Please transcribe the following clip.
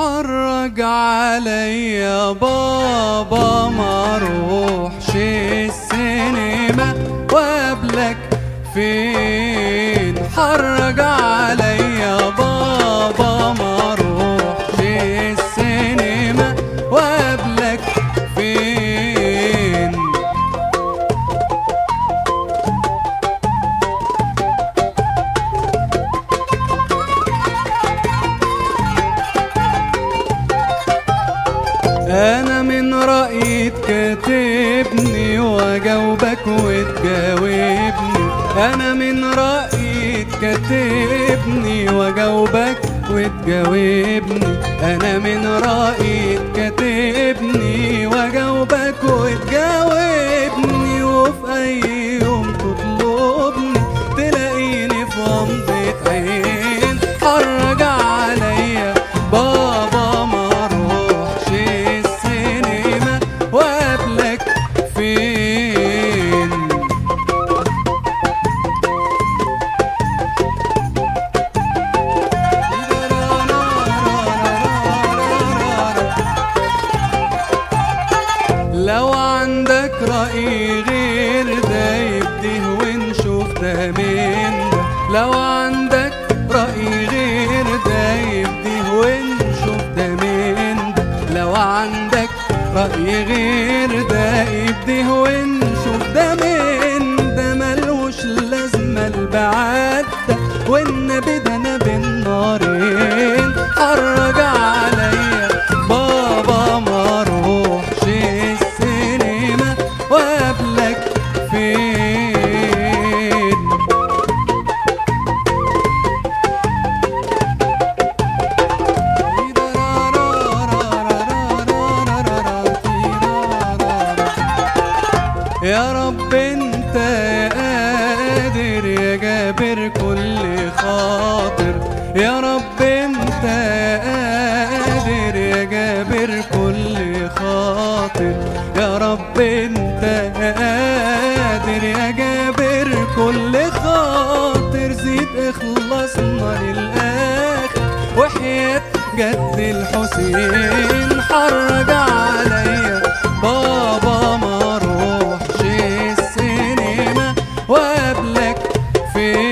حرج عليا بابا ما روحش السينما وقبلك فين؟ حرج عليا رأيي تكاتبني وأجاوبك وتجاوبني. أنا من رأيي تكاتبني وأجاوبك وتجاوبني. أنا من رأيي تكاتبني رأي غير ده يبديه ونشوف ده من ده لو عندك رأي غير ده يبديه ونشوف ده من ده لو عندك رأي غير ده يبديه ونشوف ده من ده ملوش لازمة البعاد ده والنبي ده أنا بين يا رب انت قادر يا جابر كل خاطر. يا رب انت قادر يا جابر كل خاطر. يا رب انت قادر يا جابر كل خاطر. زيد اخلصنا للآخر وحياة جد الحسين عليا पे